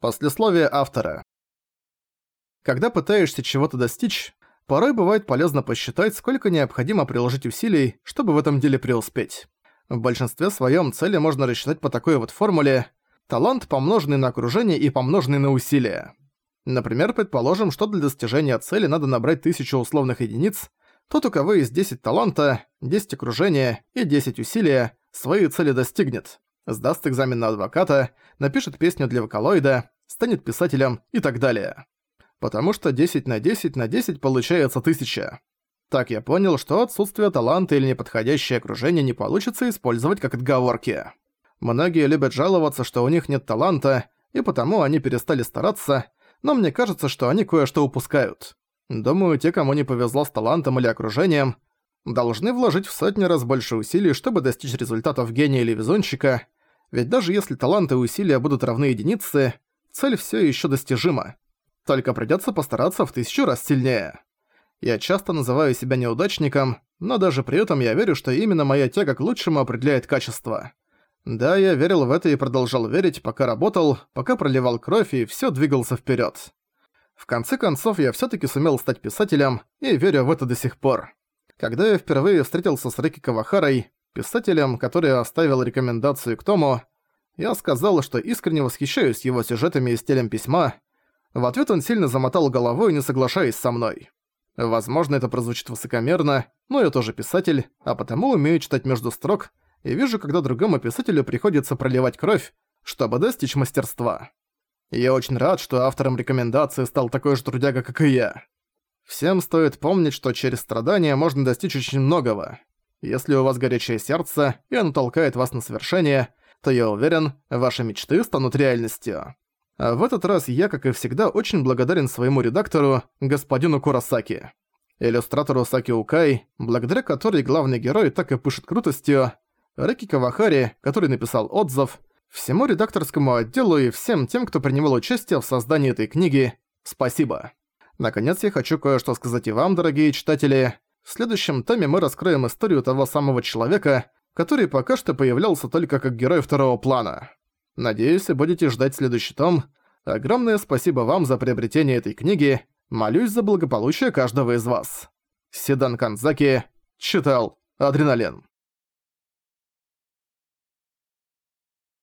Послесловие автора. Когда пытаешься чего-то достичь, порой бывает полезно посчитать, сколько необходимо приложить усилий, чтобы в этом деле преуспеть. В большинстве своем цели можно рассчитать по такой вот формуле талант, помноженный на окружение и помноженный на усилия. Например, предположим, что для достижения цели надо набрать 1000 условных единиц, тот, у кого есть 10 таланта, 10 окружения и 10 усилия, свои цели достигнет сдаст экзамен на адвоката, напишет песню для вокалоида, станет писателем и так далее. Потому что 10 на 10 на 10 получается 1000. Так я понял, что отсутствие таланта или неподходящее окружение не получится использовать как отговорки. Многие любят жаловаться, что у них нет таланта, и потому они перестали стараться, но мне кажется, что они кое-что упускают. Думаю, те, кому не повезло с талантом или окружением, должны вложить в сотни раз больше усилий, чтобы достичь результатов гения или везунчика, ведь даже если таланты и усилия будут равны единице, цель все еще достижима. Только придется постараться в тысячу раз сильнее. Я часто называю себя неудачником, но даже при этом я верю, что именно моя тяга к лучшему определяет качество. Да, я верил в это и продолжал верить, пока работал, пока проливал кровь и все двигался вперед. В конце концов, я все таки сумел стать писателем, и верю в это до сих пор. Когда я впервые встретился с Рэки Кавахарой, писателем, который оставил рекомендацию к тому, я сказал, что искренне восхищаюсь его сюжетами и стилем письма. В ответ он сильно замотал головой, не соглашаясь со мной. Возможно, это прозвучит высокомерно, но я тоже писатель, а потому умею читать между строк и вижу, когда другому писателю приходится проливать кровь, чтобы достичь мастерства. Я очень рад, что автором рекомендации стал такой же трудяга, как и я. Всем стоит помнить, что через страдания можно достичь очень многого. Если у вас горячее сердце, и оно толкает вас на совершение, то я уверен, ваши мечты станут реальностью. А в этот раз я, как и всегда, очень благодарен своему редактору, господину Курасаки. Иллюстратору Саки Укай, благодаря которой главный герой так и пышет крутостью, Рэки Кавахари, который написал отзыв, всему редакторскому отделу и всем тем, кто принимал участие в создании этой книги, спасибо. Наконец, я хочу кое-что сказать и вам, дорогие читатели. В следующем томе мы раскроем историю того самого человека, который пока что появлялся только как герой второго плана. Надеюсь, вы будете ждать следующий том. Огромное спасибо вам за приобретение этой книги. Молюсь за благополучие каждого из вас. Седан Канзаки читал «Адреналин».